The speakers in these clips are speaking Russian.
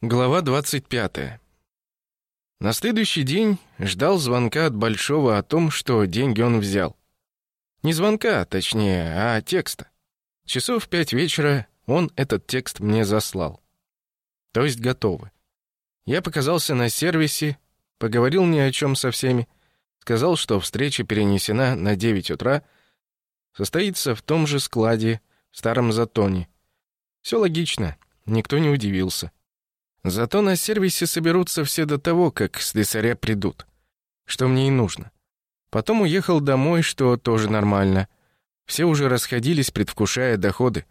Глава 25. На следующий день ждал звонка от Большого о том, что деньги он взял. Не звонка, точнее, а текста. Часов в пять вечера он этот текст мне заслал. То есть готовы. Я показался на сервисе, поговорил ни о чем со всеми, сказал, что встреча перенесена на 9 утра, состоится в том же складе, в старом Затоне. Все логично, никто не удивился. Зато на сервисе соберутся все до того, как слесаря придут. Что мне и нужно. Потом уехал домой, что тоже нормально. Все уже расходились, предвкушая доходы.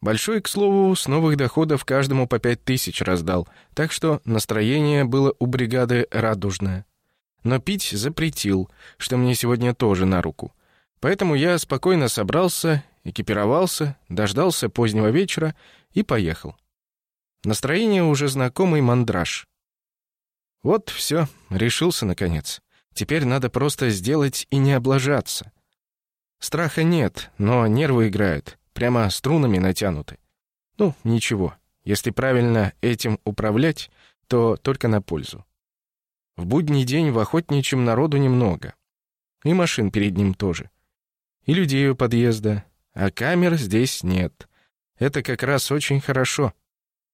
Большой, к слову, с новых доходов каждому по пять тысяч раздал, так что настроение было у бригады радужное. Но пить запретил, что мне сегодня тоже на руку. Поэтому я спокойно собрался, экипировался, дождался позднего вечера и поехал. Настроение уже знакомый мандраж. Вот все, решился наконец. Теперь надо просто сделать и не облажаться. Страха нет, но нервы играют, прямо струнами натянуты. Ну, ничего, если правильно этим управлять, то только на пользу. В будний день в охотничьем народу немного. И машин перед ним тоже. И людей у подъезда. А камер здесь нет. Это как раз очень хорошо.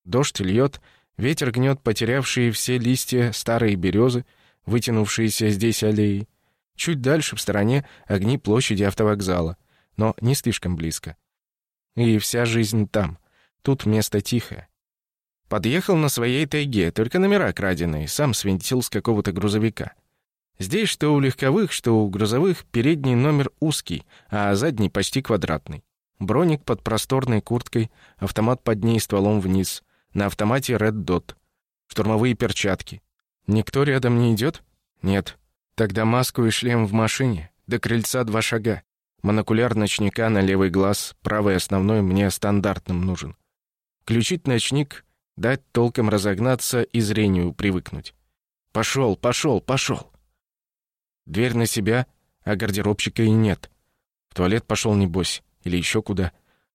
Дождь льет, ветер гнет потерявшие все листья старые березы, вытянувшиеся здесь аллеи. Чуть дальше, в стороне, огни площади автовокзала, но не слишком близко. И вся жизнь там. Тут место тихое. Подъехал на своей тайге, только номера краденые, сам свинтил с какого-то грузовика. Здесь что у легковых, что у грузовых передний номер узкий, а задний почти квадратный. Броник под просторной курткой, автомат под ней стволом вниз. На автомате Red Dot. Штурмовые перчатки. Никто рядом не идет? Нет. Тогда маску и шлем в машине. До крыльца два шага. Монокуляр ночника на левый глаз, правый основной мне стандартным нужен. Включить ночник, дать толком разогнаться и зрению привыкнуть. Пошел, пошел, пошел. Дверь на себя, а гардеробщика и нет. В туалет пошел небось, или еще куда.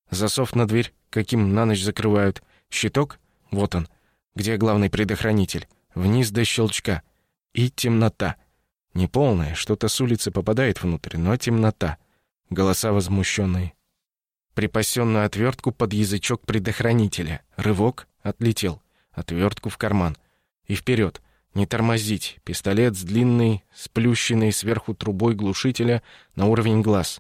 Засов на дверь, каким на ночь закрывают. Щиток вот он, где главный предохранитель. Вниз до щелчка. И темнота. Неполная, что-то с улицы попадает внутрь, но темнота. Голоса возмущенные. Припасенную отвертку под язычок предохранителя. Рывок, отлетел. Отвертку в карман. И вперед. Не тормозить. Пистолет с длинной, сплющенной сверху трубой глушителя на уровень глаз.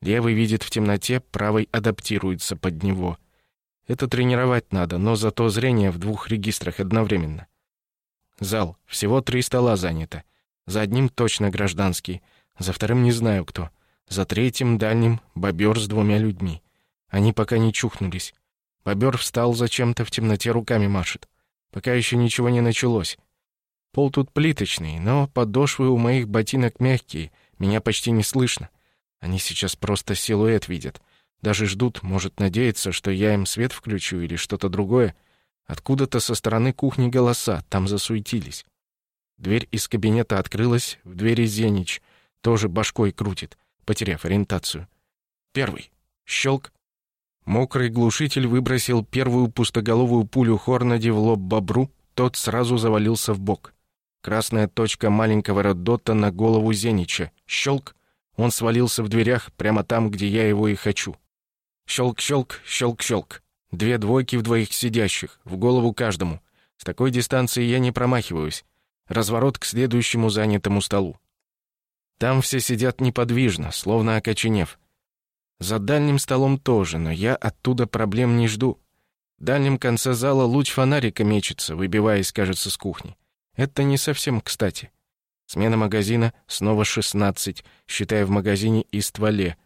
Левый видит в темноте, правый адаптируется под него. Это тренировать надо, но зато зрение в двух регистрах одновременно. Зал. Всего три стола занято. За одним точно гражданский, за вторым не знаю кто. За третьим дальним бобер с двумя людьми. Они пока не чухнулись. Бобер встал зачем-то в темноте руками машет. Пока еще ничего не началось. Пол тут плиточный, но подошвы у моих ботинок мягкие, меня почти не слышно. Они сейчас просто силуэт видят. Даже ждут, может надеяться, что я им свет включу или что-то другое. Откуда-то со стороны кухни голоса, там засуетились. Дверь из кабинета открылась, в двери Зенич тоже башкой крутит, потеряв ориентацию. Первый. Щелк. Мокрый глушитель выбросил первую пустоголовую пулю Хорнади в лоб бобру, тот сразу завалился в бок. Красная точка маленького Родота на голову Зенича. Щелк. Он свалился в дверях, прямо там, где я его и хочу. Щелк-щелк, щелк-щелк. Две двойки в двоих сидящих, в голову каждому. С такой дистанции я не промахиваюсь. Разворот к следующему занятому столу. Там все сидят неподвижно, словно окоченев. За дальним столом тоже, но я оттуда проблем не жду. В дальнем конце зала луч фонарика мечется, выбиваясь, кажется, с кухни. Это не совсем кстати. Смена магазина, снова шестнадцать, считая в магазине и стволе —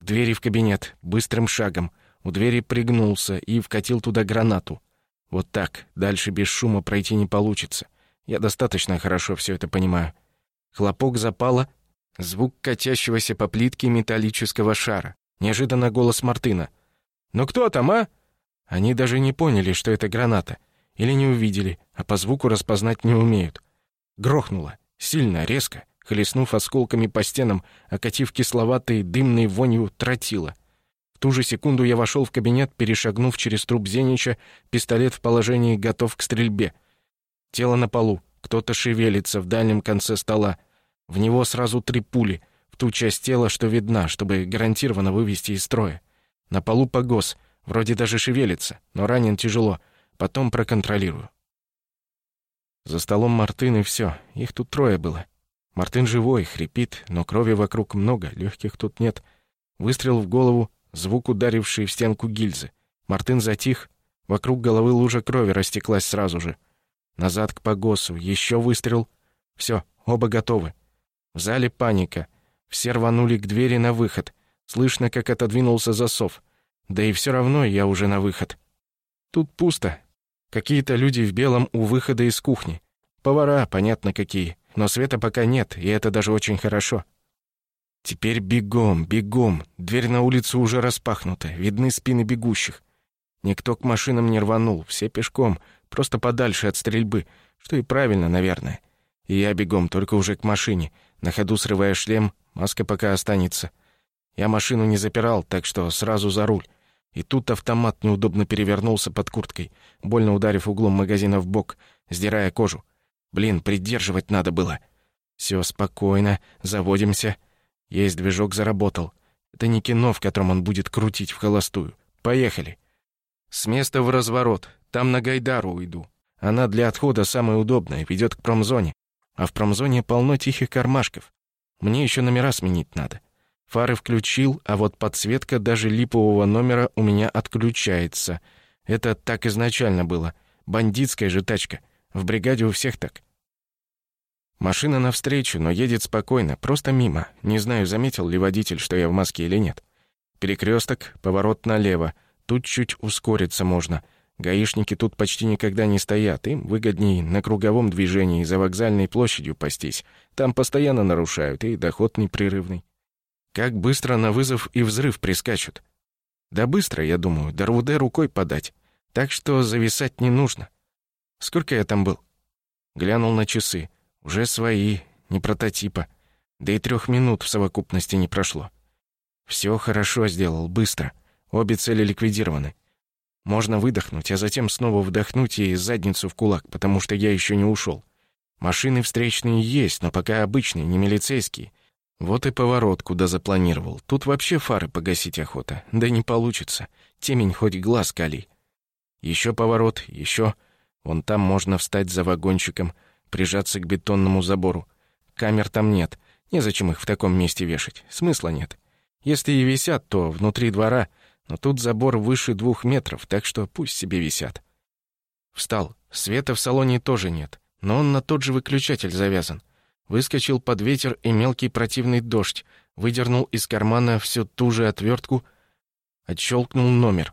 двери в кабинет, быстрым шагом. У двери пригнулся и вкатил туда гранату. Вот так, дальше без шума пройти не получится. Я достаточно хорошо все это понимаю. Хлопок запала, звук катящегося по плитке металлического шара. Неожиданно голос Мартына. «Ну кто там, а?» Они даже не поняли, что это граната. Или не увидели, а по звуку распознать не умеют. Грохнуло. Сильно, резко хлестнув осколками по стенам, окатив кисловатой дымной вонью тротила. В ту же секунду я вошел в кабинет, перешагнув через труп Зенича, пистолет в положении готов к стрельбе. Тело на полу, кто-то шевелится в дальнем конце стола. В него сразу три пули, в ту часть тела, что видна, чтобы гарантированно вывести из строя. На полу погос, вроде даже шевелится, но ранен тяжело. Потом проконтролирую. За столом Мартын и все. Их тут трое было. Мартын живой, хрипит, но крови вокруг много, легких тут нет. Выстрел в голову, звук ударивший в стенку гильзы. Мартын затих, вокруг головы лужа крови растеклась сразу же. Назад к погосу, еще выстрел. Все, оба готовы. В зале паника. Все рванули к двери на выход. Слышно, как отодвинулся засов. Да и все равно я уже на выход. Тут пусто. Какие-то люди в белом у выхода из кухни. Повара, понятно какие. Но света пока нет, и это даже очень хорошо. Теперь бегом, бегом. Дверь на улицу уже распахнута, видны спины бегущих. Никто к машинам не рванул, все пешком, просто подальше от стрельбы, что и правильно, наверное. И я бегом, только уже к машине, на ходу срывая шлем, маска пока останется. Я машину не запирал, так что сразу за руль. И тут автомат неудобно перевернулся под курткой, больно ударив углом магазина в бок, сдирая кожу. Блин, придерживать надо было. Все спокойно, заводимся. Есть движок заработал. Это не кино, в котором он будет крутить в холостую. Поехали. С места в разворот. Там на Гайдару уйду. Она для отхода самая удобная, ведет к промзоне. А в промзоне полно тихих кармашков. Мне еще номера сменить надо. Фары включил, а вот подсветка даже липового номера у меня отключается. Это так изначально было. Бандитская же тачка. В бригаде у всех так. Машина навстречу, но едет спокойно, просто мимо. Не знаю, заметил ли водитель, что я в маске или нет. Перекресток, поворот налево. Тут чуть ускориться можно. Гаишники тут почти никогда не стоят. Им выгоднее на круговом движении за вокзальной площадью пастись. Там постоянно нарушают, и доход непрерывный. Как быстро на вызов и взрыв прискачут. Да быстро, я думаю, до РУД рукой подать. Так что зависать не нужно. Сколько я там был? Глянул на часы. Уже свои, не прототипа. Да и трех минут в совокупности не прошло. Все хорошо сделал, быстро. Обе цели ликвидированы. Можно выдохнуть, а затем снова вдохнуть и задницу в кулак, потому что я еще не ушел. Машины встречные есть, но пока обычные, не милицейские. Вот и поворот, куда запланировал. Тут вообще фары погасить охота. Да не получится. Темень хоть глаз кали. Еще поворот, еще. Вон там можно встать за вагончиком — прижаться к бетонному забору. Камер там нет. Незачем их в таком месте вешать. Смысла нет. Если и висят, то внутри двора, но тут забор выше двух метров, так что пусть себе висят. Встал. Света в салоне тоже нет, но он на тот же выключатель завязан. Выскочил под ветер и мелкий противный дождь, выдернул из кармана всю ту же отвертку, отщелкнул номер.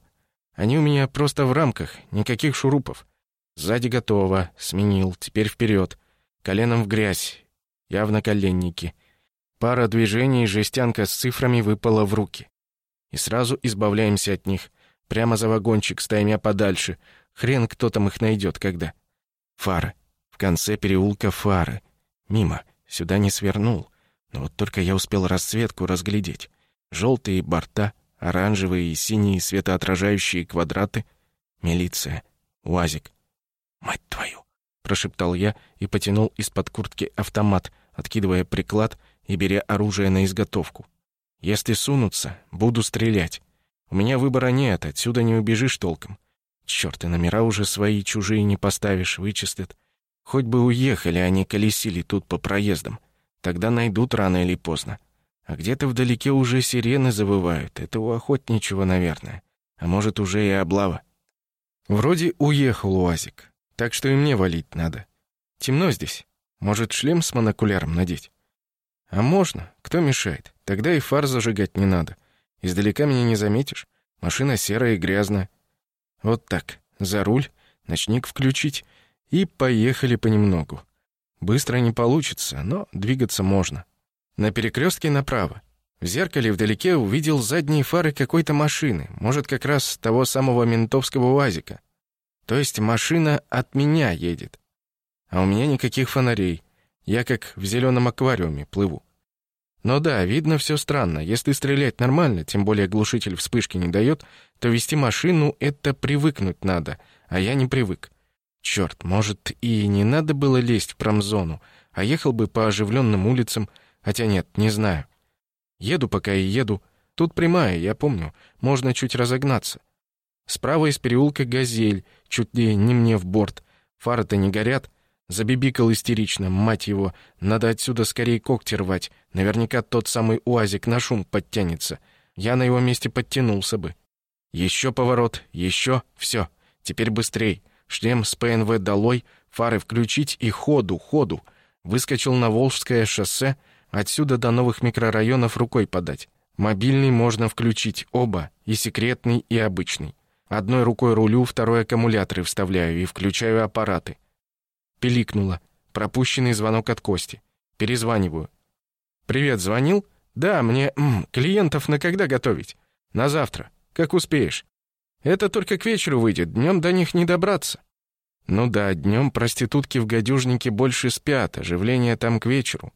Они у меня просто в рамках, никаких шурупов. Сзади готово. Сменил. Теперь вперед. Коленом в грязь. Явно коленники. Пара движений, жестянка с цифрами выпала в руки. И сразу избавляемся от них. Прямо за вагончик, стаймя подальше. Хрен кто там их найдет когда. Фары. В конце переулка фары. Мимо. Сюда не свернул. Но вот только я успел расцветку разглядеть. Желтые борта, оранжевые и синие светоотражающие квадраты. Милиция. УАЗик. «Мать твою!» — прошептал я и потянул из-под куртки автомат, откидывая приклад и беря оружие на изготовку. «Если сунутся, буду стрелять. У меня выбора нет, отсюда не убежишь толком. Чёрт, и номера уже свои, чужие не поставишь, вычислят. Хоть бы уехали, они а колесили тут по проездам. Тогда найдут рано или поздно. А где-то вдалеке уже сирены завывают. Это у охотничьего, наверное. А может, уже и облава. Вроде уехал УАЗик. Так что и мне валить надо. Темно здесь. Может, шлем с монокуляром надеть? А можно. Кто мешает? Тогда и фар зажигать не надо. Издалека меня не заметишь. Машина серая и грязная. Вот так. За руль, ночник включить и поехали понемногу. Быстро не получится, но двигаться можно. На перекрестке направо. В зеркале вдалеке увидел задние фары какой-то машины, может, как раз того самого ментовского УАЗика. То есть машина от меня едет. А у меня никаких фонарей. Я как в зеленом аквариуме плыву. Но да, видно все странно. Если стрелять нормально, тем более глушитель вспышки не дает, то вести машину — это привыкнуть надо, а я не привык. Черт, может, и не надо было лезть в промзону, а ехал бы по оживленным улицам, хотя нет, не знаю. Еду пока и еду. Тут прямая, я помню, можно чуть разогнаться. Справа из переулка «Газель», чуть ли не мне в борт. Фары-то не горят, Забибикал истерично, мать его. Надо отсюда скорее когти рвать. Наверняка тот самый УАЗик на шум подтянется. Я на его месте подтянулся бы. Еще поворот, еще, все. Теперь быстрей. Шлем с ПНВ долой, фары включить и ходу, ходу. Выскочил на Волжское шоссе, отсюда до новых микрорайонов рукой подать. Мобильный можно включить оба, и секретный, и обычный. Одной рукой рулю, второй аккумуляторы вставляю и включаю аппараты. Пиликнуло. Пропущенный звонок от Кости. Перезваниваю. «Привет, звонил?» «Да, мне... М, клиентов на когда готовить?» «На завтра. Как успеешь?» «Это только к вечеру выйдет, днем до них не добраться». «Ну да, днем проститутки в гадюжнике больше спят, оживление там к вечеру.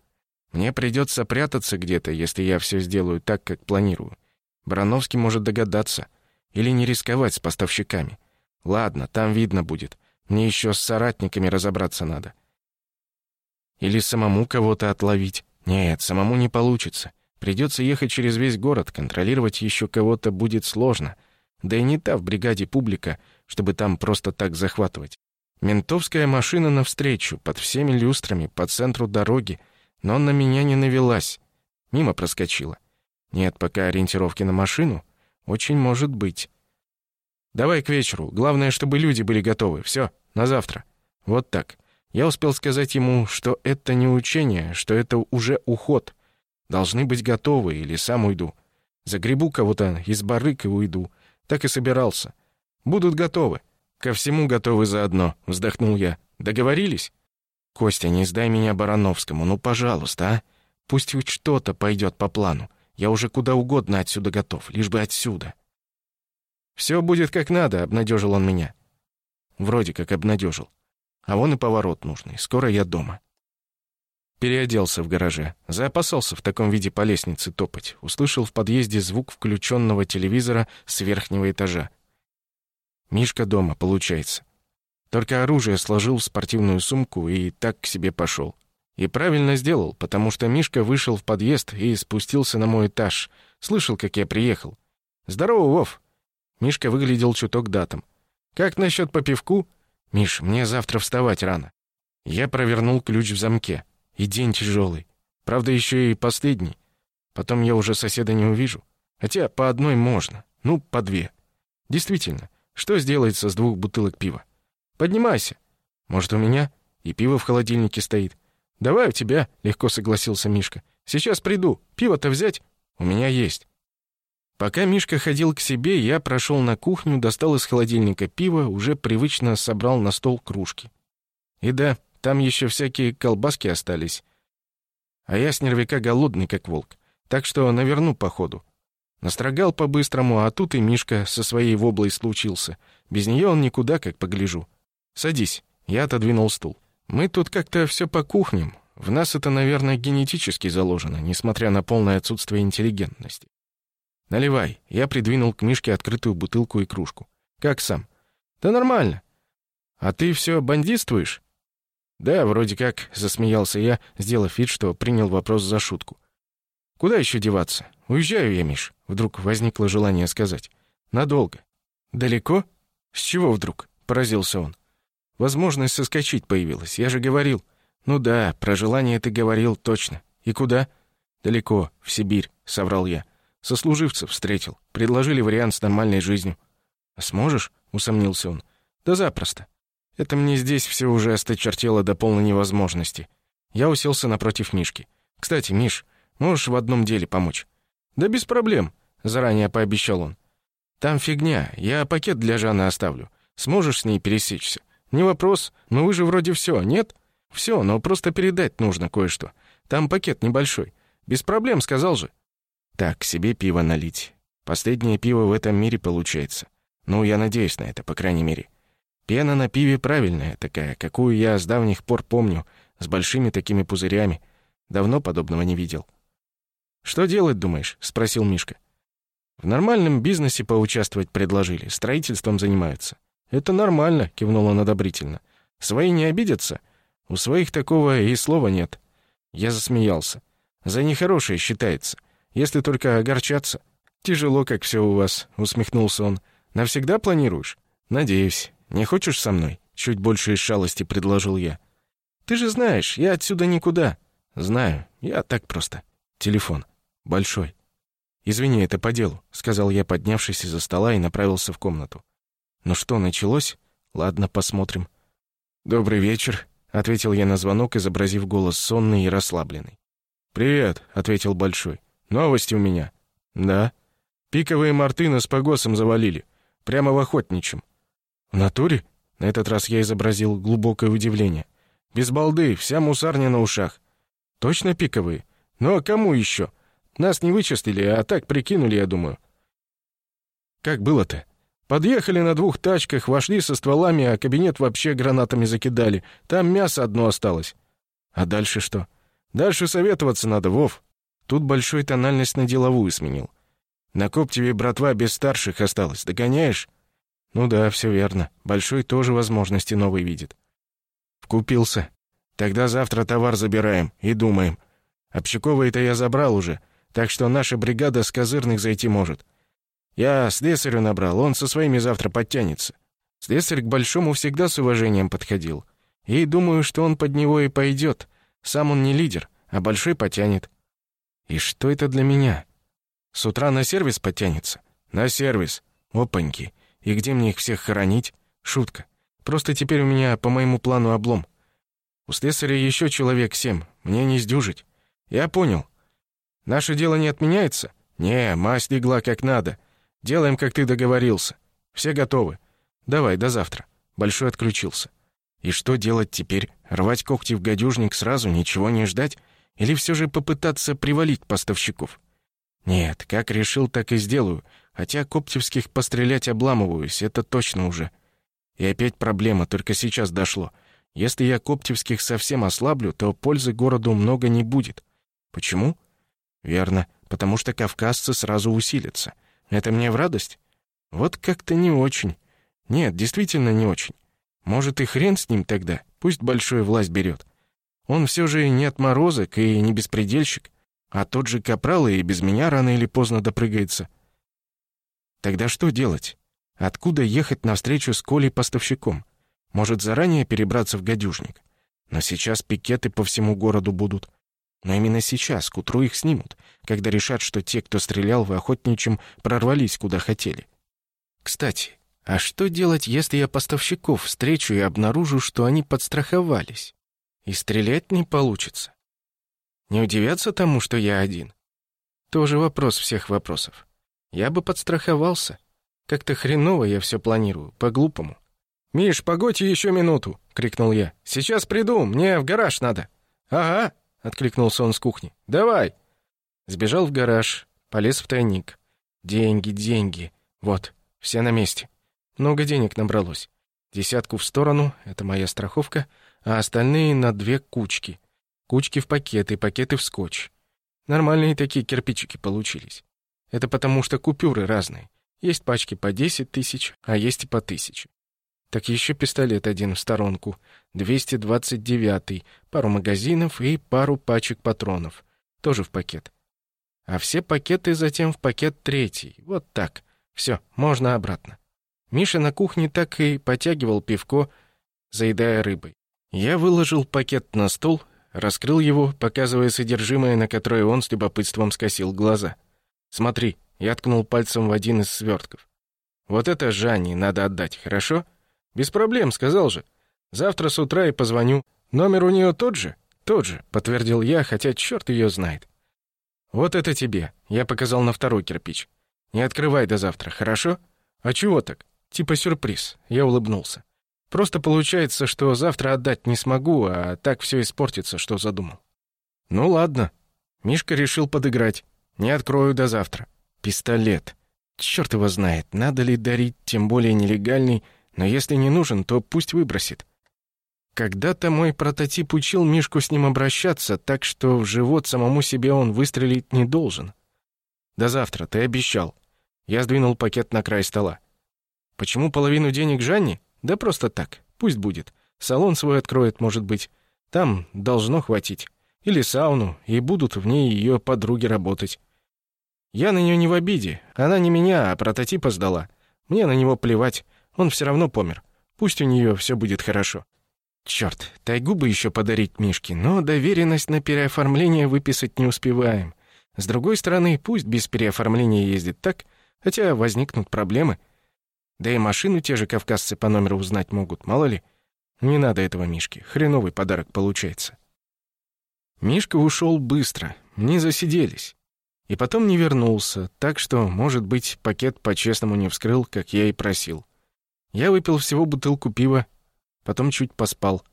Мне придется прятаться где-то, если я все сделаю так, как планирую. Барановский может догадаться. Или не рисковать с поставщиками. Ладно, там видно будет. Мне еще с соратниками разобраться надо. Или самому кого-то отловить. Нет, самому не получится. Придется ехать через весь город, контролировать еще кого-то будет сложно. Да и не та в бригаде публика, чтобы там просто так захватывать. Ментовская машина навстречу, под всеми люстрами, по центру дороги, но на меня не навелась. Мимо проскочила. Нет, пока ориентировки на машину. Очень может быть. Давай к вечеру. Главное, чтобы люди были готовы. Все. На завтра. Вот так. Я успел сказать ему, что это не учение, что это уже уход. Должны быть готовы, или сам уйду. Загребу кого-то из барык и уйду. Так и собирался. Будут готовы. Ко всему готовы заодно, вздохнул я. Договорились? Костя, не сдай меня Барановскому, ну, пожалуйста, а? Пусть хоть что-то пойдет по плану. Я уже куда угодно отсюда готов, лишь бы отсюда. Все будет как надо, обнадежил он меня. Вроде как обнадежил. А вон и поворот нужный. Скоро я дома. Переоделся в гараже. Заопасался в таком виде по лестнице топать. Услышал в подъезде звук включенного телевизора с верхнего этажа. Мишка дома, получается. Только оружие сложил в спортивную сумку и так к себе пошел. И правильно сделал, потому что Мишка вышел в подъезд и спустился на мой этаж. Слышал, как я приехал. «Здорово, Вов!» Мишка выглядел чуток датом. Как насчет по пивку? Миш, мне завтра вставать рано. Я провернул ключ в замке. И день тяжелый. Правда, еще и последний. Потом я уже соседа не увижу. Хотя по одной можно. Ну, по две. Действительно, что сделается с двух бутылок пива? Поднимайся. Может, у меня? И пиво в холодильнике стоит. Давай у тебя, легко согласился Мишка. Сейчас приду. Пиво-то взять? У меня есть. Пока Мишка ходил к себе, я прошел на кухню, достал из холодильника пиво, уже привычно собрал на стол кружки. И да, там еще всякие колбаски остались. А я с нервяка голодный, как волк. Так что наверну по ходу. Настрогал по-быстрому, а тут и Мишка со своей воблой случился. Без нее он никуда, как погляжу. «Садись». Я отодвинул стул. «Мы тут как-то все по кухням. В нас это, наверное, генетически заложено, несмотря на полное отсутствие интеллигентности. «Наливай». Я придвинул к Мишке открытую бутылку и кружку. «Как сам?» «Да нормально». «А ты все бандитствуешь?» «Да, вроде как», — засмеялся я, сделав вид, что принял вопрос за шутку. «Куда еще деваться? Уезжаю я, Миш», — вдруг возникло желание сказать. «Надолго». «Далеко? С чего вдруг?» — поразился он. «Возможность соскочить появилась, я же говорил». «Ну да, про желание ты говорил точно. И куда?» «Далеко, в Сибирь», — соврал я. Сослуживцев встретил. Предложили вариант с нормальной жизнью. «А сможешь?» — усомнился он. «Да запросто. Это мне здесь все уже осточертело до полной невозможности». Я уселся напротив Мишки. «Кстати, Миш, можешь в одном деле помочь?» «Да без проблем», — заранее пообещал он. «Там фигня. Я пакет для Жанны оставлю. Сможешь с ней пересечься?» «Не вопрос. Но вы же вроде все, нет?» «Все, но просто передать нужно кое-что. Там пакет небольшой. Без проблем, сказал же». Так, себе пиво налить. Последнее пиво в этом мире получается. Ну, я надеюсь на это, по крайней мере. Пена на пиве правильная такая, какую я с давних пор помню, с большими такими пузырями. Давно подобного не видел. «Что делать, думаешь?» — спросил Мишка. «В нормальном бизнесе поучаствовать предложили, строительством занимаются». «Это нормально», — кивнул он одобрительно. «Свои не обидятся? У своих такого и слова нет». Я засмеялся. «За нехорошее считается, если только огорчаться». «Тяжело, как все у вас», — усмехнулся он. «Навсегда планируешь?» «Надеюсь. Не хочешь со мной?» Чуть больше из шалости предложил я. «Ты же знаешь, я отсюда никуда». «Знаю. Я так просто. Телефон. Большой». «Извини, это по делу», — сказал я, поднявшись из-за стола и направился в комнату. «Ну что, началось? Ладно, посмотрим». «Добрый вечер», — ответил я на звонок, изобразив голос сонный и расслабленный. «Привет», — ответил Большой. «Новости у меня». «Да». «Пиковые морты нас по госам завалили. Прямо в охотничьем». «В натуре?» На этот раз я изобразил глубокое удивление. «Без балды, вся мусарня на ушах». «Точно пиковые? Ну а кому еще? Нас не вычислили, а так прикинули, я думаю». «Как было-то?» Подъехали на двух тачках, вошли со стволами, а кабинет вообще гранатами закидали. Там мясо одно осталось. А дальше что? Дальше советоваться надо, Вов. Тут большой тональность на деловую сменил. На Коптеве братва без старших осталась. Догоняешь? Ну да, все верно. Большой тоже возможности новые видит. Вкупился. Тогда завтра товар забираем и думаем. Общакова-то я забрал уже, так что наша бригада с козырных зайти может. Я слесарю набрал, он со своими завтра подтянется. Слесарь к Большому всегда с уважением подходил. И думаю, что он под него и пойдет. Сам он не лидер, а Большой потянет. И что это для меня? С утра на сервис подтянется? На сервис. Опаньки. И где мне их всех хоронить? Шутка. Просто теперь у меня по моему плану облом. У слесаря еще человек семь. Мне не сдюжить. Я понял. Наше дело не отменяется? Не, мазь легла как надо. Делаем, как ты договорился. Все готовы. Давай, до завтра. Большой отключился. И что делать теперь? Рвать когти в гадюжник сразу, ничего не ждать? Или все же попытаться привалить поставщиков? Нет, как решил, так и сделаю. Хотя коптевских пострелять обламываюсь, это точно уже. И опять проблема, только сейчас дошло. Если я коптевских совсем ослаблю, то пользы городу много не будет. Почему? Верно, потому что кавказцы сразу усилятся. Это мне в радость? Вот как-то не очень. Нет, действительно не очень. Может, и хрен с ним тогда, пусть большую власть берет. Он все же не отморозок и не беспредельщик, а тот же капрал и без меня рано или поздно допрыгается. Тогда что делать? Откуда ехать навстречу с Колей поставщиком? Может, заранее перебраться в гадюжник? Но сейчас пикеты по всему городу будут. Но именно сейчас, к утру их снимут, когда решат, что те, кто стрелял в охотничьем, прорвались куда хотели. Кстати, а что делать, если я поставщиков встречу и обнаружу, что они подстраховались? И стрелять не получится. Не удивятся тому, что я один? Тоже вопрос всех вопросов. Я бы подстраховался. Как-то хреново я все планирую, по-глупому. «Миш, погодь еще минуту!» — крикнул я. «Сейчас приду, мне в гараж надо». «Ага!» — откликнулся он с кухни. «Давай!» Сбежал в гараж, полез в тайник. Деньги, деньги. Вот, все на месте. Много денег набралось. Десятку в сторону — это моя страховка, а остальные на две кучки. Кучки в пакеты, пакеты в скотч. Нормальные такие кирпичики получились. Это потому что купюры разные. Есть пачки по 10 тысяч, а есть и по тысяче. Так еще пистолет один в сторонку, 229-й, пару магазинов и пару пачек патронов. Тоже в пакет. А все пакеты затем в пакет третий. Вот так. Все, можно обратно. Миша на кухне так и потягивал пивко, заедая рыбой. Я выложил пакет на стол, раскрыл его, показывая содержимое, на которое он с любопытством скосил глаза. «Смотри», — я ткнул пальцем в один из свертков. «Вот это Жанне надо отдать, хорошо?» «Без проблем», — сказал же. «Завтра с утра и позвоню. Номер у нее тот же?» «Тот же», — подтвердил я, хотя черт ее знает. «Вот это тебе», — я показал на второй кирпич. «Не открывай до завтра, хорошо?» «А чего так?» «Типа сюрприз», — я улыбнулся. «Просто получается, что завтра отдать не смогу, а так все испортится, что задумал». «Ну ладно». Мишка решил подыграть. «Не открою до завтра». «Пистолет». Черт его знает, надо ли дарить, тем более нелегальный, но если не нужен, то пусть выбросит. Когда-то мой прототип учил Мишку с ним обращаться, так что в живот самому себе он выстрелить не должен. До завтра, ты обещал. Я сдвинул пакет на край стола. Почему половину денег Жанне? Да просто так. Пусть будет. Салон свой откроет, может быть. Там должно хватить. Или сауну, и будут в ней ее подруги работать. Я на нее не в обиде. Она не меня, а прототипа сдала. Мне на него плевать. Он все равно помер. Пусть у нее все будет хорошо. Черт, тайгу бы еще подарить Мишке, но доверенность на переоформление выписать не успеваем. С другой стороны, пусть без переоформления ездит так, хотя возникнут проблемы. Да и машину те же кавказцы по номеру узнать могут, мало ли. Не надо этого Мишке, хреновый подарок получается. Мишка ушел быстро, не засиделись. И потом не вернулся, так что, может быть, пакет по-честному не вскрыл, как я и просил. Я выпил всего бутылку пива, потом чуть поспал.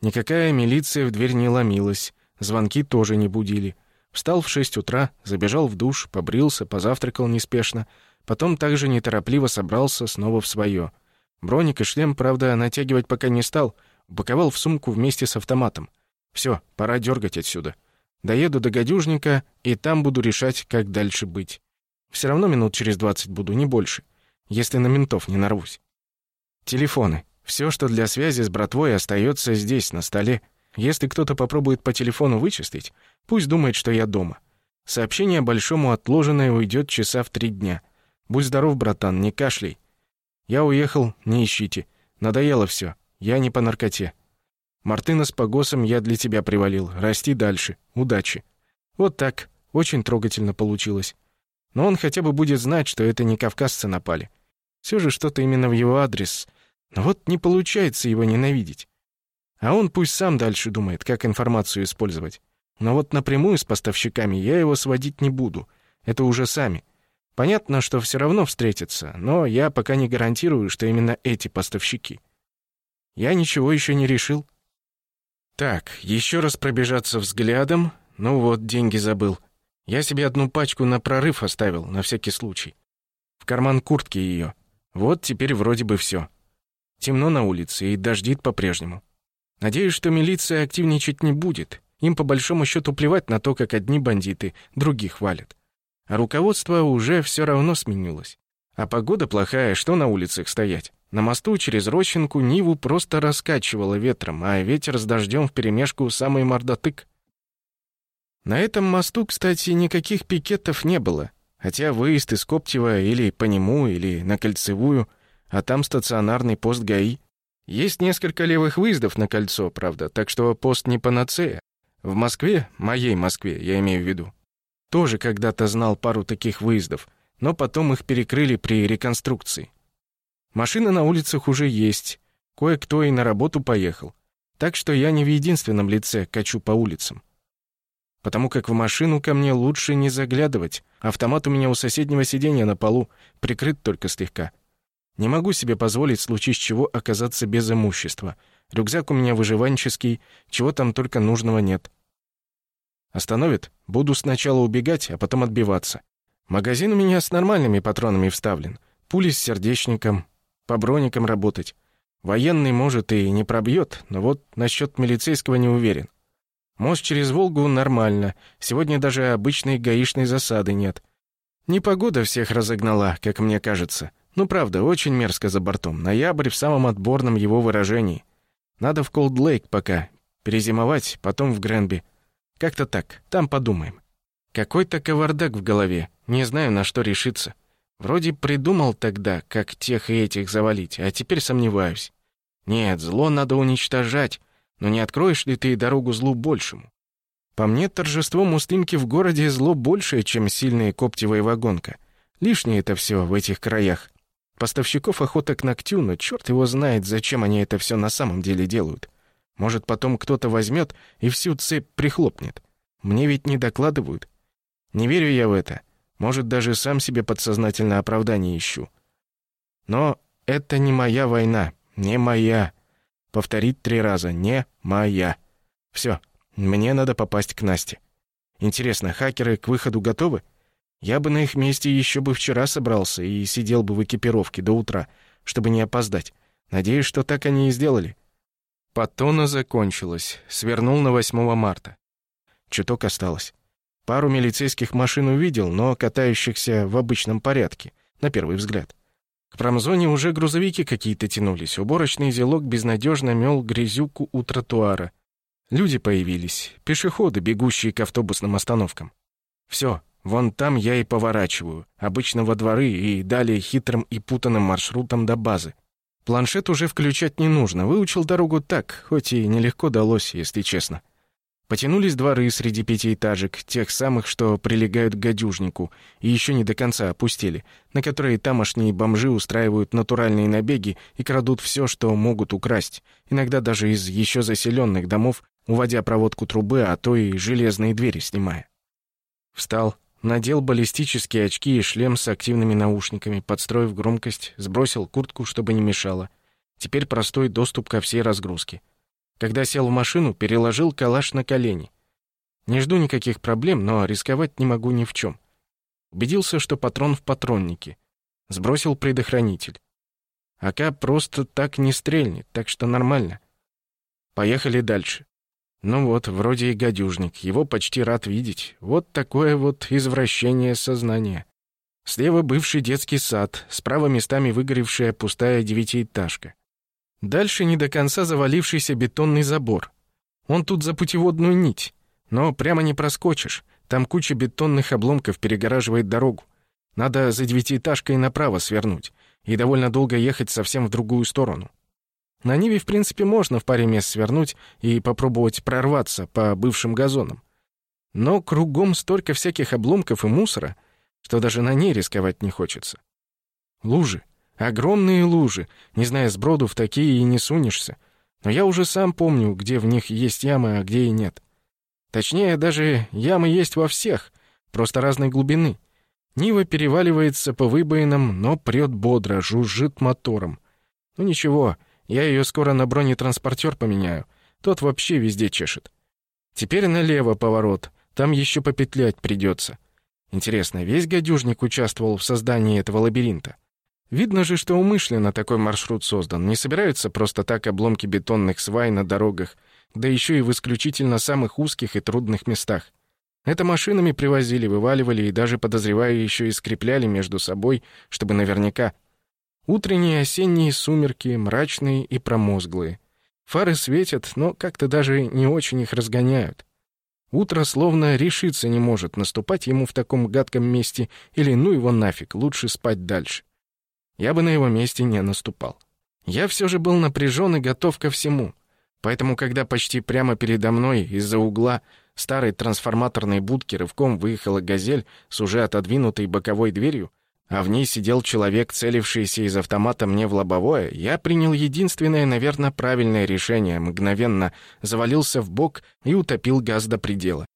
Никакая милиция в дверь не ломилась, звонки тоже не будили. Встал в шесть утра, забежал в душ, побрился, позавтракал неспешно, потом также неторопливо собрался снова в свое. Броник и шлем, правда, натягивать пока не стал, упаковал в сумку вместе с автоматом. Все, пора дергать отсюда. Доеду до гадюжника, и там буду решать, как дальше быть. Все равно минут через двадцать буду, не больше, если на ментов не нарвусь. Телефоны. Все, что для связи с братвой, остается здесь, на столе. Если кто-то попробует по телефону вычислить, пусть думает, что я дома. Сообщение большому отложенное уйдет часа в три дня. Будь здоров, братан, не кашляй. Я уехал, не ищите. Надоело все. Я не по наркоте. Мартына с погосом я для тебя привалил. Расти дальше. Удачи. Вот так. Очень трогательно получилось. Но он хотя бы будет знать, что это не кавказцы напали. Все же что-то именно в его адрес. Но вот не получается его ненавидеть. А он пусть сам дальше думает, как информацию использовать. Но вот напрямую с поставщиками я его сводить не буду. Это уже сами. Понятно, что все равно встретятся, но я пока не гарантирую, что именно эти поставщики. Я ничего еще не решил. Так, еще раз пробежаться взглядом. Ну вот, деньги забыл. Я себе одну пачку на прорыв оставил, на всякий случай. В карман куртки ее. Вот теперь вроде бы все. Темно на улице и дождит по-прежнему. Надеюсь, что милиция активничать не будет. Им по большому счету плевать на то, как одни бандиты других валят. А руководство уже все равно сменилось. А погода плохая, что на улицах стоять? На мосту через Рощинку Ниву просто раскачивало ветром, а ветер с дождем вперемешку самый мордотык. На этом мосту, кстати, никаких пикетов не было, хотя выезд из Коптева или по нему, или на Кольцевую, а там стационарный пост ГАИ. Есть несколько левых выездов на кольцо, правда, так что пост не панацея. В Москве, моей Москве, я имею в виду, тоже когда-то знал пару таких выездов, но потом их перекрыли при реконструкции. Машины на улицах уже есть, кое-кто и на работу поехал. Так что я не в единственном лице качу по улицам. Потому как в машину ко мне лучше не заглядывать. Автомат у меня у соседнего сиденья на полу, прикрыт только слегка. Не могу себе позволить в случае с чего оказаться без имущества. Рюкзак у меня выживанческий, чего там только нужного нет. Остановит? Буду сначала убегать, а потом отбиваться. Магазин у меня с нормальными патронами вставлен. Пули с сердечником, по броникам работать. Военный, может, и не пробьет, но вот насчет милицейского не уверен. Мост через Волгу нормально. Сегодня даже обычной гаишной засады нет. Непогода всех разогнала, как мне кажется. Ну, правда, очень мерзко за бортом. Ноябрь в самом отборном его выражении. Надо в Колд-Лейк пока. Перезимовать, потом в Гренби. Как-то так. Там подумаем. Какой-то кавардак в голове. Не знаю, на что решиться. Вроде придумал тогда, как тех и этих завалить, а теперь сомневаюсь. Нет, зло надо уничтожать, но не откроешь ли ты дорогу злу большему? По мне, торжество муслимки в городе зло большее, чем сильная коптевая вагонка. Лишнее это все в этих краях. Поставщиков охота к ногтю, но черт его знает, зачем они это все на самом деле делают. Может, потом кто-то возьмет и всю цепь прихлопнет. Мне ведь не докладывают. Не верю я в это. Может, даже сам себе подсознательно оправдание ищу. Но это не моя война, не моя. Повторить три раза, не моя. Все, мне надо попасть к Насте. Интересно, хакеры к выходу готовы? Я бы на их месте еще бы вчера собрался и сидел бы в экипировке до утра, чтобы не опоздать. Надеюсь, что так они и сделали. Патона закончилась. Свернул на 8 марта. Чуток осталось. Пару милицейских машин увидел, но катающихся в обычном порядке, на первый взгляд. К промзоне уже грузовики какие-то тянулись. Уборочный зелок безнадежно мел грязюку у тротуара. Люди появились, пешеходы, бегущие к автобусным остановкам. Все, вон там я и поворачиваю, обычно во дворы и далее хитрым и путанным маршрутом до базы. Планшет уже включать не нужно, выучил дорогу так, хоть и нелегко далось, если честно. Потянулись дворы среди пятиэтажек, тех самых, что прилегают к гадюжнику, и еще не до конца опустили, на которые тамошние бомжи устраивают натуральные набеги и крадут все, что могут украсть, иногда даже из еще заселенных домов, уводя проводку трубы, а то и железные двери снимая. Встал, надел баллистические очки и шлем с активными наушниками, подстроив громкость, сбросил куртку, чтобы не мешало. Теперь простой доступ ко всей разгрузке. Когда сел в машину, переложил калаш на колени. Не жду никаких проблем, но рисковать не могу ни в чем. Убедился, что патрон в патроннике. Сбросил предохранитель. АК просто так не стрельнет, так что нормально. Поехали дальше. Ну вот, вроде и гадюжник, его почти рад видеть. Вот такое вот извращение сознания. Слева бывший детский сад, справа местами выгоревшая пустая девятиэтажка. Дальше не до конца завалившийся бетонный забор. Он тут за путеводную нить, но прямо не проскочишь. Там куча бетонных обломков перегораживает дорогу. Надо за девятиэтажкой направо свернуть и довольно долго ехать совсем в другую сторону. На Ниве, в принципе, можно в паре мест свернуть и попробовать прорваться по бывшим газонам. Но кругом столько всяких обломков и мусора, что даже на ней рисковать не хочется. Лужи. Огромные лужи. Не зная сброду, в такие и не сунешься. Но я уже сам помню, где в них есть ямы, а где и нет. Точнее, даже ямы есть во всех, просто разной глубины. Нива переваливается по выбоинам, но прет бодро, жужжит мотором. Ну ничего, я ее скоро на бронетранспортер поменяю. Тот вообще везде чешет. Теперь налево поворот. Там еще попетлять придется. Интересно, весь гадюжник участвовал в создании этого лабиринта? Видно же, что умышленно такой маршрут создан. Не собираются просто так обломки бетонных свай на дорогах, да еще и в исключительно самых узких и трудных местах. Это машинами привозили, вываливали и даже, подозреваю, еще и скрепляли между собой, чтобы наверняка. Утренние осенние сумерки, мрачные и промозглые. Фары светят, но как-то даже не очень их разгоняют. Утро словно решиться не может наступать ему в таком гадком месте или ну его нафиг, лучше спать дальше я бы на его месте не наступал. Я все же был напряжен и готов ко всему. Поэтому, когда почти прямо передо мной из-за угла старой трансформаторной будки рывком выехала «Газель» с уже отодвинутой боковой дверью, а в ней сидел человек, целившийся из автомата мне в лобовое, я принял единственное, наверное, правильное решение, мгновенно завалился в бок и утопил газ до предела.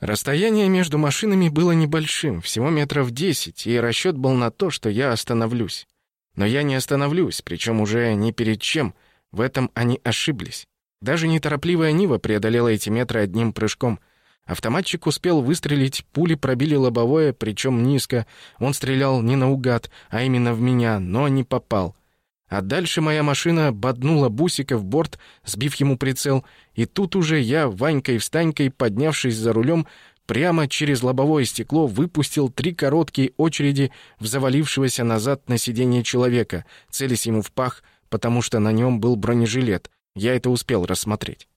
Расстояние между машинами было небольшим, всего метров десять, и расчет был на то, что я остановлюсь. Но я не остановлюсь, причем уже ни перед чем. В этом они ошиблись. Даже неторопливая Нива преодолела эти метры одним прыжком. Автоматчик успел выстрелить, пули пробили лобовое, причем низко. Он стрелял не наугад, а именно в меня, но не попал. А дальше моя машина боднула Бусика в борт, сбив ему прицел, и тут уже я, Ванькой-встанькой, поднявшись за рулем, прямо через лобовое стекло выпустил три короткие очереди в завалившегося назад на сиденье человека, целясь ему в пах, потому что на нем был бронежилет. Я это успел рассмотреть.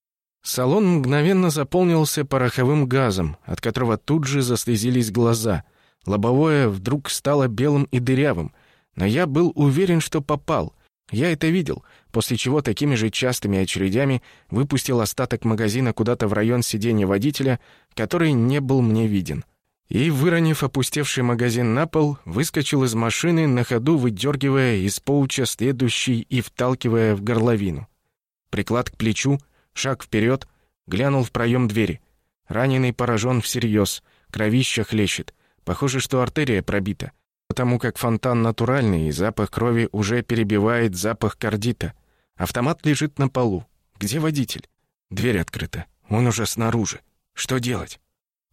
Салон мгновенно заполнился пороховым газом, от которого тут же заслезились глаза. Лобовое вдруг стало белым и дырявым, но я был уверен, что попал. Я это видел, после чего такими же частыми очередями выпустил остаток магазина куда-то в район сиденья водителя, который не был мне виден. И, выронив опустевший магазин на пол, выскочил из машины, на ходу выдергивая из поуча следующий и вталкивая в горловину. Приклад к плечу, шаг вперед, глянул в проем двери. Раненый поражен всерьез, кровища хлещет. Похоже, что артерия пробита, потому как фонтан натуральный, и запах крови уже перебивает запах кардита — Автомат лежит на полу. Где водитель? Дверь открыта. Он уже снаружи. Что делать?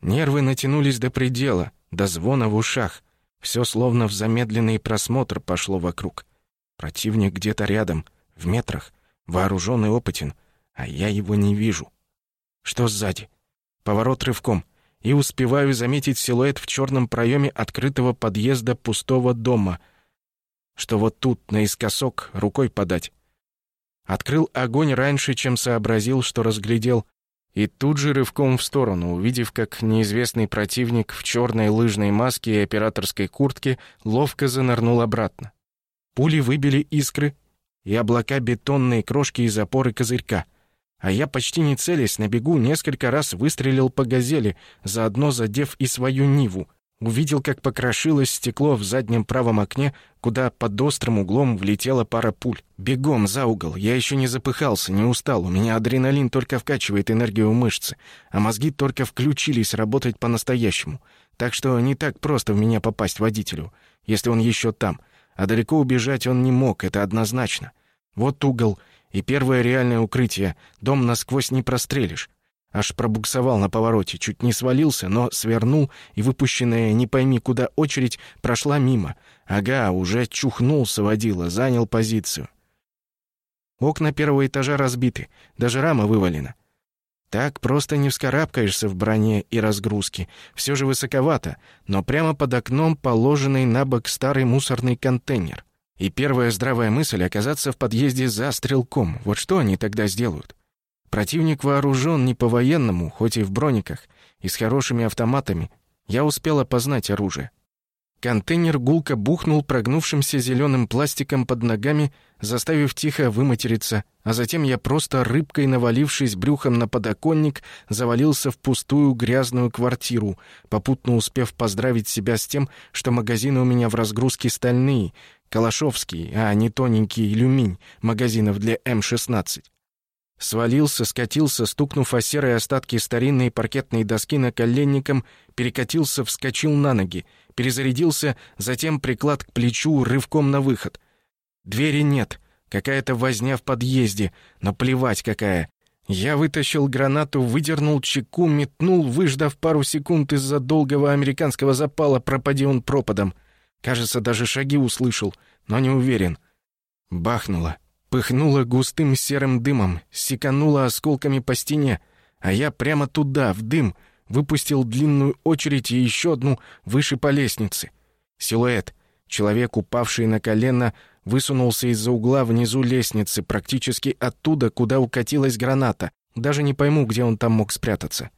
Нервы натянулись до предела, до звона в ушах. Все словно в замедленный просмотр пошло вокруг. Противник где-то рядом, в метрах, вооружен и опытен. А я его не вижу. Что сзади? Поворот рывком. И успеваю заметить силуэт в черном проеме открытого подъезда пустого дома, что вот тут, наискосок, рукой подать. Открыл огонь раньше, чем сообразил, что разглядел, и тут же рывком в сторону, увидев, как неизвестный противник в черной лыжной маске и операторской куртке ловко занырнул обратно. Пули выбили искры и облака бетонной крошки из опоры козырька. А я, почти не целясь, на бегу несколько раз выстрелил по «Газели», заодно задев и свою «Ниву». Увидел, как покрошилось стекло в заднем правом окне, куда под острым углом влетела пара пуль. Бегом за угол. Я еще не запыхался, не устал. У меня адреналин только вкачивает энергию в мышцы, а мозги только включились работать по-настоящему. Так что не так просто в меня попасть водителю, если он еще там. А далеко убежать он не мог, это однозначно. Вот угол — и первое реальное укрытие. Дом насквозь не прострелишь. Аж пробуксовал на повороте, чуть не свалился, но свернул, и выпущенная не пойми куда очередь прошла мимо. Ага, уже чухнулся водила, занял позицию. Окна первого этажа разбиты, даже рама вывалена. Так просто не вскарабкаешься в броне и разгрузке. Все же высоковато, но прямо под окном положенный на бок старый мусорный контейнер. И первая здравая мысль — оказаться в подъезде за стрелком. Вот что они тогда сделают? Противник вооружен не по-военному, хоть и в брониках, и с хорошими автоматами. Я успел опознать оружие. Контейнер гулко бухнул прогнувшимся зеленым пластиком под ногами, заставив тихо выматериться, а затем я просто рыбкой, навалившись брюхом на подоконник, завалился в пустую грязную квартиру, попутно успев поздравить себя с тем, что магазины у меня в разгрузке стальные, Калашовский, а не тоненький люминь магазинов для М-16. Свалился, скатился, стукнув о серые остатки старинной паркетной доски на коленником, перекатился, вскочил на ноги, перезарядился, затем приклад к плечу, рывком на выход. Двери нет, какая-то возня в подъезде, но плевать какая. Я вытащил гранату, выдернул чеку, метнул, выждав пару секунд из-за долгого американского запала, пропади он пропадом. Кажется, даже шаги услышал, но не уверен. Бахнуло. Пыхнуло густым серым дымом, секануло осколками по стене, а я прямо туда, в дым, выпустил длинную очередь и еще одну выше по лестнице. Силуэт. Человек, упавший на колено, высунулся из-за угла внизу лестницы, практически оттуда, куда укатилась граната. Даже не пойму, где он там мог спрятаться.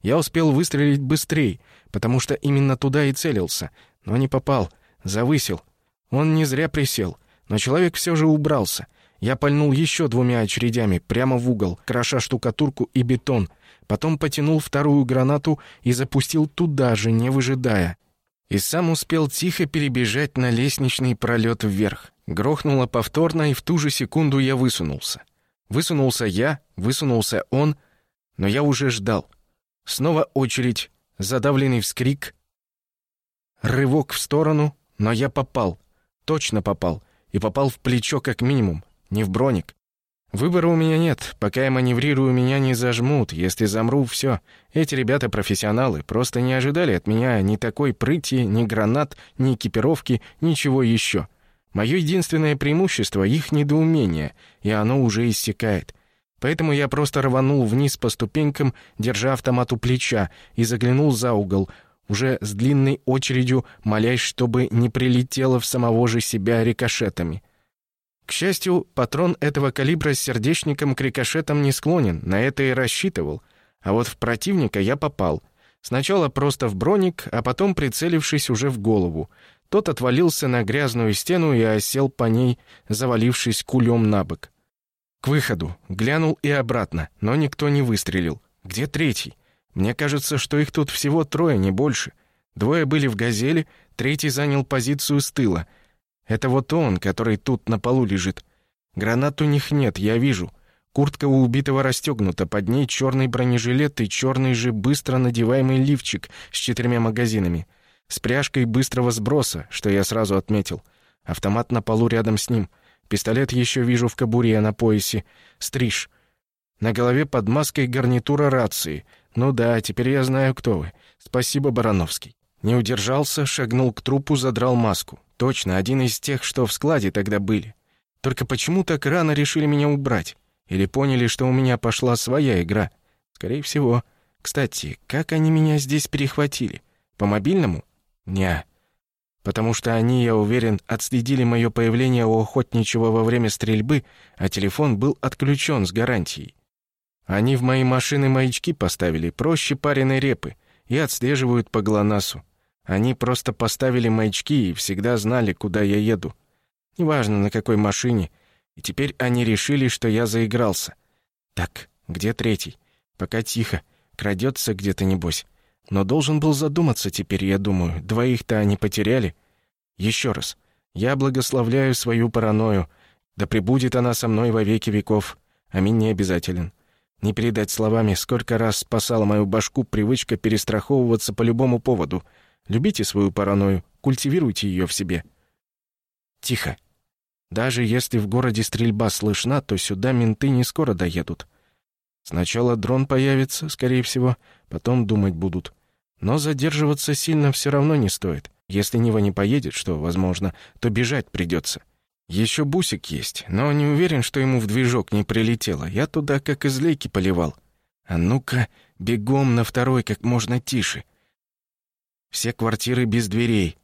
Я успел выстрелить быстрее, потому что именно туда и целился, но не попал — Завысил. Он не зря присел, но человек все же убрался. Я пальнул еще двумя очередями прямо в угол, кроша штукатурку и бетон. Потом потянул вторую гранату и запустил туда же, не выжидая. И сам успел тихо перебежать на лестничный пролет вверх. Грохнуло повторно, и в ту же секунду я высунулся. Высунулся я, высунулся он, но я уже ждал. Снова очередь, задавленный вскрик, рывок в сторону, но я попал. Точно попал. И попал в плечо как минимум. Не в броник. Выбора у меня нет. Пока я маневрирую, меня не зажмут. Если замру, все. Эти ребята профессионалы. Просто не ожидали от меня ни такой прыти, ни гранат, ни экипировки, ничего еще. Мое единственное преимущество — их недоумение, и оно уже иссякает. Поэтому я просто рванул вниз по ступенькам, держа автомат у плеча, и заглянул за угол — уже с длинной очередью, молясь, чтобы не прилетело в самого же себя рикошетами. К счастью, патрон этого калибра с сердечником к рикошетам не склонен, на это и рассчитывал. А вот в противника я попал. Сначала просто в броник, а потом прицелившись уже в голову. Тот отвалился на грязную стену и осел по ней, завалившись кулем на бок. К выходу. Глянул и обратно, но никто не выстрелил. Где третий? Мне кажется, что их тут всего трое, не больше. Двое были в «Газели», третий занял позицию с тыла. Это вот он, который тут на полу лежит. Гранат у них нет, я вижу. Куртка у убитого расстегнута, под ней черный бронежилет и черный же быстро надеваемый лифчик с четырьмя магазинами. С пряжкой быстрого сброса, что я сразу отметил. Автомат на полу рядом с ним. Пистолет еще вижу в кобуре на поясе. Стриж. На голове под маской гарнитура рации — «Ну да, теперь я знаю, кто вы. Спасибо, Барановский». Не удержался, шагнул к трупу, задрал маску. Точно, один из тех, что в складе тогда были. Только почему так рано решили меня убрать? Или поняли, что у меня пошла своя игра? Скорее всего. Кстати, как они меня здесь перехватили? По мобильному? Не. Потому что они, я уверен, отследили мое появление у охотничьего во время стрельбы, а телефон был отключен с гарантией. Они в мои машины маячки поставили, проще пареной репы, и отслеживают по ГЛОНАССу. Они просто поставили маячки и всегда знали, куда я еду. Неважно, на какой машине. И теперь они решили, что я заигрался. Так, где третий? Пока тихо. Крадется где-то, небось. Но должен был задуматься теперь, я думаю. Двоих-то они потеряли. Еще раз. Я благословляю свою паранойю. Да пребудет она со мной во веки веков. Аминь не обязателен. Не передать словами, сколько раз спасала мою башку привычка перестраховываться по любому поводу. Любите свою паранойю, культивируйте ее в себе. Тихо. Даже если в городе стрельба слышна, то сюда менты не скоро доедут. Сначала дрон появится, скорее всего, потом думать будут. Но задерживаться сильно все равно не стоит. Если Нива не поедет, что возможно, то бежать придется. Еще бусик есть, но не уверен, что ему в движок не прилетело. Я туда как из лейки поливал. А ну-ка, бегом на второй как можно тише. Все квартиры без дверей.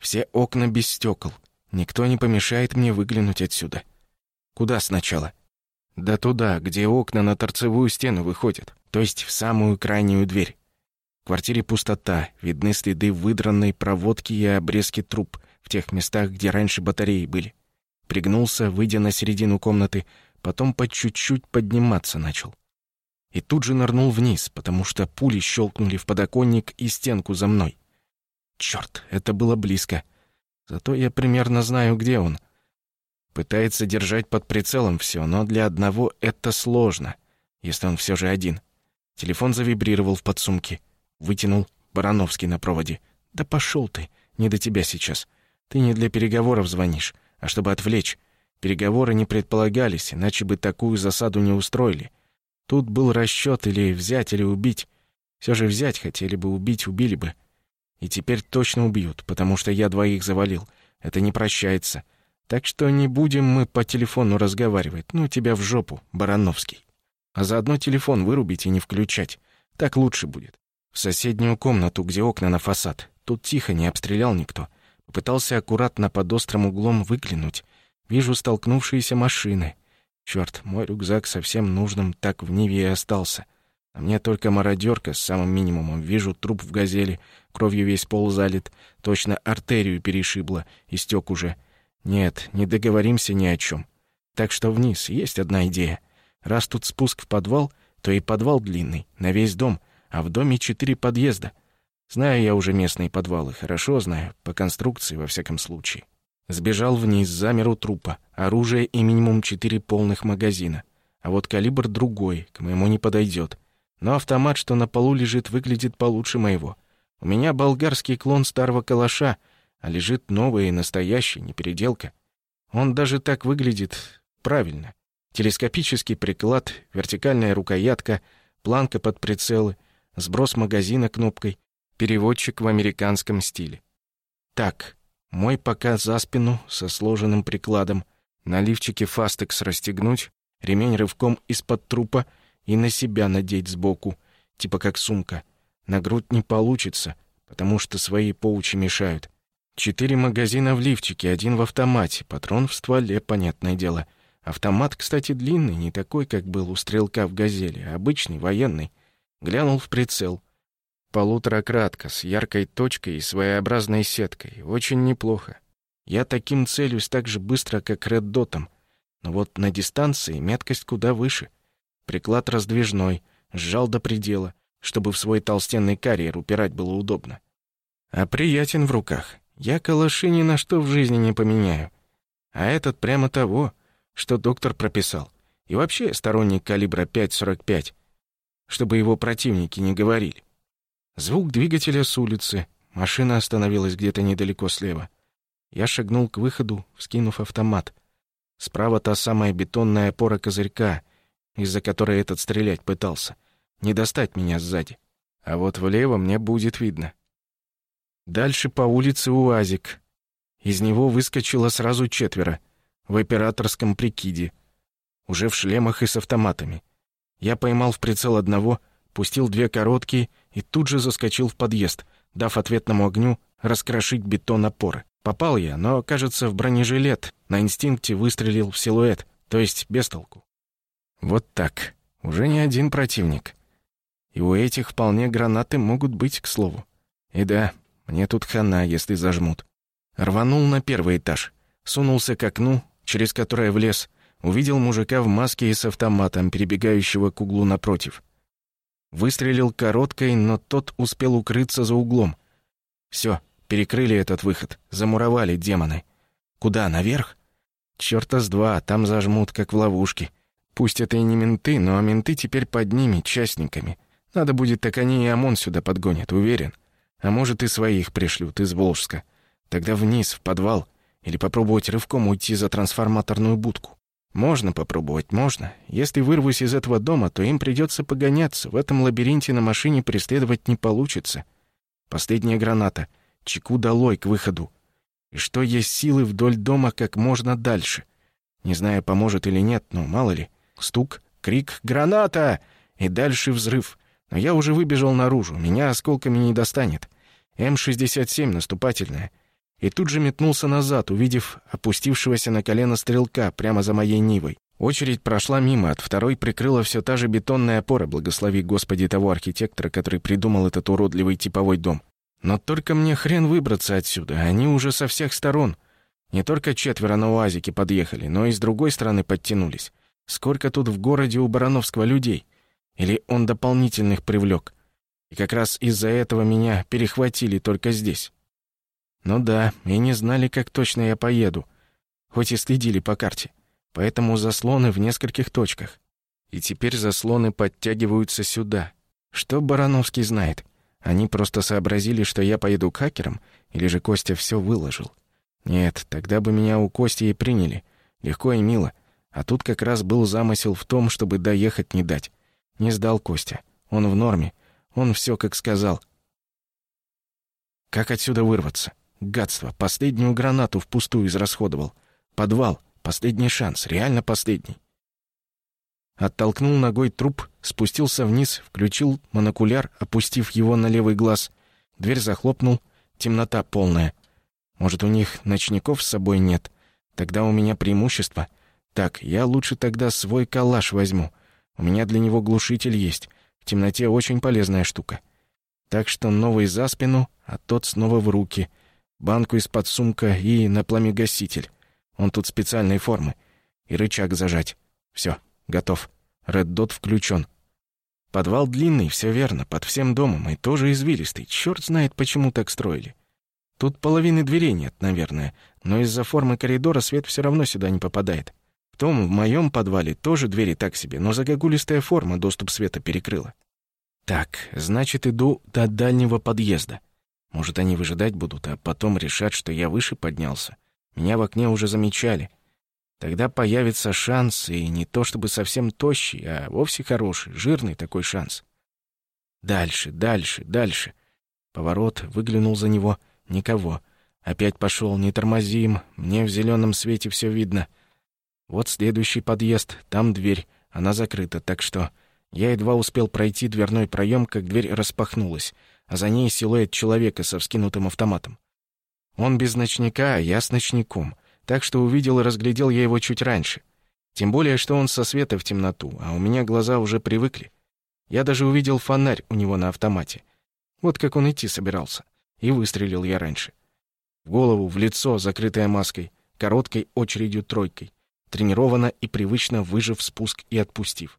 Все окна без стекол. Никто не помешает мне выглянуть отсюда. Куда сначала? Да туда, где окна на торцевую стену выходят, то есть в самую крайнюю дверь. В квартире пустота, видны следы выдранной проводки и обрезки труб в тех местах, где раньше батареи были пригнулся, выйдя на середину комнаты, потом по чуть-чуть подниматься начал. И тут же нырнул вниз, потому что пули щелкнули в подоконник и стенку за мной. Черт, это было близко. Зато я примерно знаю, где он. Пытается держать под прицелом все, но для одного это сложно, если он все же один. Телефон завибрировал в подсумке. Вытянул. Барановский на проводе. «Да пошел ты, не до тебя сейчас. Ты не для переговоров звонишь а чтобы отвлечь. Переговоры не предполагались, иначе бы такую засаду не устроили. Тут был расчет или взять, или убить. Все же взять хотели бы, убить убили бы. И теперь точно убьют, потому что я двоих завалил. Это не прощается. Так что не будем мы по телефону разговаривать. Ну, тебя в жопу, Барановский. А заодно телефон вырубить и не включать. Так лучше будет. В соседнюю комнату, где окна на фасад. Тут тихо, не обстрелял никто. Попытался аккуратно под острым углом выглянуть. Вижу столкнувшиеся машины. Черт, мой рюкзак совсем нужным так в Ниве и остался. А мне только мародерка с самым минимумом. Вижу труп в газели, кровью весь пол залит, точно артерию перешибло, истек уже. Нет, не договоримся ни о чем. Так что вниз, есть одна идея. Раз тут спуск в подвал, то и подвал длинный, на весь дом, а в доме четыре подъезда — Знаю я уже местные подвалы, хорошо знаю, по конструкции во всяком случае. Сбежал вниз, замер у трупа. Оружие и минимум четыре полных магазина. А вот калибр другой, к моему не подойдет. Но автомат, что на полу лежит, выглядит получше моего. У меня болгарский клон старого калаша, а лежит новый и настоящий, не переделка. Он даже так выглядит правильно. Телескопический приклад, вертикальная рукоятка, планка под прицелы, сброс магазина кнопкой, Переводчик в американском стиле. Так, мой пока за спину со сложенным прикладом, на лифчике фастекс расстегнуть, ремень рывком из-под трупа и на себя надеть сбоку, типа как сумка. На грудь не получится, потому что свои поучи мешают. Четыре магазина в лифчике, один в автомате, патрон в стволе, понятное дело. Автомат, кстати, длинный, не такой, как был у стрелка в «Газели», а обычный, военный. Глянул в прицел. Полуторакратка с яркой точкой и своеобразной сеткой. Очень неплохо. Я таким целюсь так же быстро, как реддотом. Но вот на дистанции меткость куда выше. Приклад раздвижной, сжал до предела, чтобы в свой толстенный карьер упирать было удобно. А приятен в руках. Я калаши ни на что в жизни не поменяю. А этот прямо того, что доктор прописал. И вообще сторонник калибра 5,45, чтобы его противники не говорили. Звук двигателя с улицы. Машина остановилась где-то недалеко слева. Я шагнул к выходу, вскинув автомат. Справа та самая бетонная опора козырька, из-за которой этот стрелять пытался. Не достать меня сзади. А вот влево мне будет видно. Дальше по улице УАЗик. Из него выскочило сразу четверо. В операторском прикиде. уже в шлемах и с автоматами. Я поймал в прицел одного, пустил две короткие и тут же заскочил в подъезд, дав ответному огню раскрошить бетон опоры. Попал я, но, кажется, в бронежилет, на инстинкте выстрелил в силуэт, то есть без толку. Вот так. Уже не один противник. И у этих вполне гранаты могут быть, к слову. И да, мне тут хана, если зажмут. Рванул на первый этаж, сунулся к окну, через которое влез, увидел мужика в маске и с автоматом, перебегающего к углу напротив. Выстрелил короткой, но тот успел укрыться за углом. Все, перекрыли этот выход, замуровали демоны. Куда, наверх? Чёрта с два, там зажмут, как в ловушке. Пусть это и не менты, но менты теперь под ними, частниками. Надо будет, так они и ОМОН сюда подгонят, уверен. А может, и своих пришлют из Волжска. Тогда вниз, в подвал. Или попробовать рывком уйти за трансформаторную будку. Можно попробовать, можно. Если вырвусь из этого дома, то им придется погоняться. В этом лабиринте на машине преследовать не получится. Последняя граната. Чеку долой к выходу. И что есть силы вдоль дома как можно дальше. Не знаю, поможет или нет, но мало ли. Стук, крик «Граната!» и дальше взрыв. Но я уже выбежал наружу, меня осколками не достанет. М-67 наступательная. И тут же метнулся назад, увидев опустившегося на колено стрелка прямо за моей Нивой. Очередь прошла мимо, от второй прикрыла все та же бетонная опора, благослови Господи того архитектора, который придумал этот уродливый типовой дом. Но только мне хрен выбраться отсюда, они уже со всех сторон. Не только четверо на УАЗике подъехали, но и с другой стороны подтянулись. Сколько тут в городе у Барановского людей? Или он дополнительных привлек? И как раз из-за этого меня перехватили только здесь. Ну да, и не знали, как точно я поеду, хоть и следили по карте. Поэтому заслоны в нескольких точках. И теперь заслоны подтягиваются сюда. Что Барановский знает? Они просто сообразили, что я поеду к хакерам, или же Костя все выложил? Нет, тогда бы меня у Кости и приняли. Легко и мило. А тут как раз был замысел в том, чтобы доехать не дать. Не сдал Костя. Он в норме. Он все как сказал. Как отсюда вырваться? Гадство. Последнюю гранату впустую израсходовал. Подвал. Последний шанс. Реально последний. Оттолкнул ногой труп, спустился вниз, включил монокуляр, опустив его на левый глаз. Дверь захлопнул. Темнота полная. Может, у них ночников с собой нет? Тогда у меня преимущество. Так, я лучше тогда свой калаш возьму. У меня для него глушитель есть. В темноте очень полезная штука. Так что новый за спину, а тот снова в руки банку из-под сумка и на пламегаситель. Он тут специальной формы. И рычаг зажать. Все, готов. Реддот включен. Подвал длинный, все верно, под всем домом, и тоже извилистый. Черт знает, почему так строили. Тут половины дверей нет, наверное, но из-за формы коридора свет все равно сюда не попадает. В том, в моем подвале тоже двери так себе, но загогулистая форма доступ света перекрыла. Так, значит, иду до дальнего подъезда. Может, они выжидать будут, а потом решат, что я выше поднялся. Меня в окне уже замечали. Тогда появится шанс, и не то чтобы совсем тощий, а вовсе хороший, жирный такой шанс. Дальше, дальше, дальше. Поворот, выглянул за него. Никого. Опять пошел, не тормозим, мне в зеленом свете все видно. Вот следующий подъезд, там дверь, она закрыта, так что... Я едва успел пройти дверной проем, как дверь распахнулась а за ней силуэт человека со вскинутым автоматом. Он без ночника, а я с ночником, так что увидел и разглядел я его чуть раньше. Тем более, что он со света в темноту, а у меня глаза уже привыкли. Я даже увидел фонарь у него на автомате. Вот как он идти собирался. И выстрелил я раньше. В голову, в лицо, закрытое маской, короткой очередью тройкой, тренированно и привычно выжив спуск и отпустив.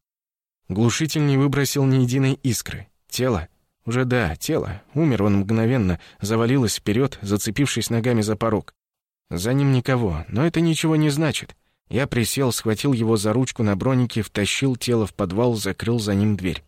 Глушитель не выбросил ни единой искры. Тело, уже да, тело. Умер он мгновенно, завалилось вперед, зацепившись ногами за порог. За ним никого, но это ничего не значит. Я присел, схватил его за ручку на бронике, втащил тело в подвал, закрыл за ним дверь.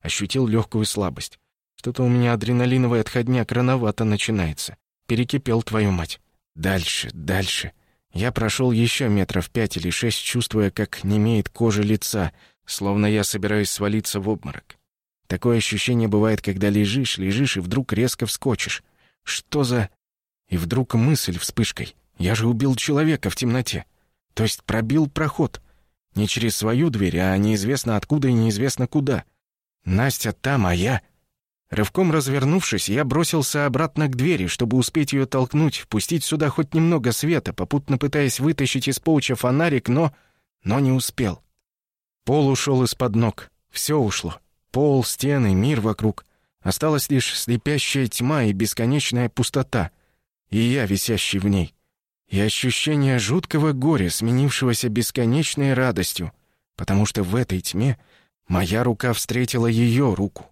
Ощутил легкую слабость. Что-то у меня адреналиновый отходняк рановато начинается. Перекипел, твою мать. Дальше, дальше. Я прошел еще метров пять или шесть, чувствуя, как немеет кожа лица, словно я собираюсь свалиться в обморок. Такое ощущение бывает, когда лежишь, лежишь и вдруг резко вскочишь. Что за... И вдруг мысль вспышкой. Я же убил человека в темноте. То есть пробил проход. Не через свою дверь, а неизвестно откуда и неизвестно куда. Настя там, а я... Рывком развернувшись, я бросился обратно к двери, чтобы успеть ее толкнуть, впустить сюда хоть немного света, попутно пытаясь вытащить из поуча фонарик, но... но не успел. Пол ушел из-под ног. Все ушло. Пол, стены, мир вокруг. Осталась лишь слепящая тьма и бесконечная пустота. И я, висящий в ней. И ощущение жуткого горя, сменившегося бесконечной радостью, потому что в этой тьме моя рука встретила ее руку.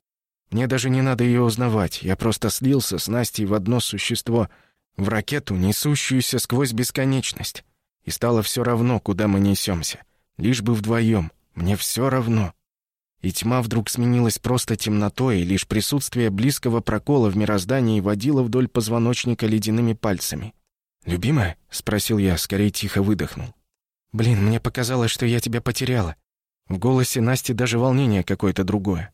Мне даже не надо ее узнавать, я просто слился с Настей в одно существо, в ракету, несущуюся сквозь бесконечность. И стало все равно, куда мы несемся. Лишь бы вдвоем. Мне все равно. И тьма вдруг сменилась просто темнотой, и лишь присутствие близкого прокола в мироздании водило вдоль позвоночника ледяными пальцами. «Любимая?» — спросил я, скорее тихо выдохнул. «Блин, мне показалось, что я тебя потеряла». В голосе Насти даже волнение какое-то другое.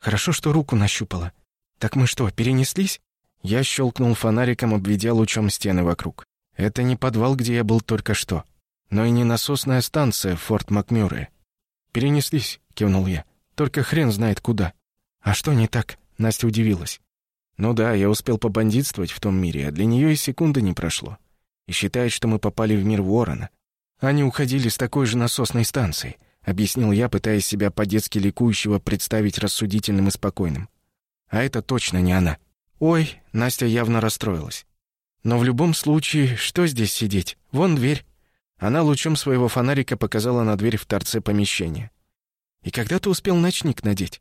Хорошо, что руку нащупала. Так мы что, перенеслись? Я щелкнул фонариком, обведя лучом стены вокруг. Это не подвал, где я был только что, но и не насосная станция Форт Макмюрре. Перенеслись, кивнул я. Только хрен знает куда. А что не так? Настя удивилась. Ну да, я успел побандитствовать в том мире, а для нее и секунды не прошло. И считает, что мы попали в мир Ворона. Они уходили с такой же насосной станции объяснил я, пытаясь себя по-детски ликующего представить рассудительным и спокойным. А это точно не она. Ой, Настя явно расстроилась. Но в любом случае, что здесь сидеть? Вон дверь. Она лучом своего фонарика показала на дверь в торце помещения. И когда ты успел ночник надеть?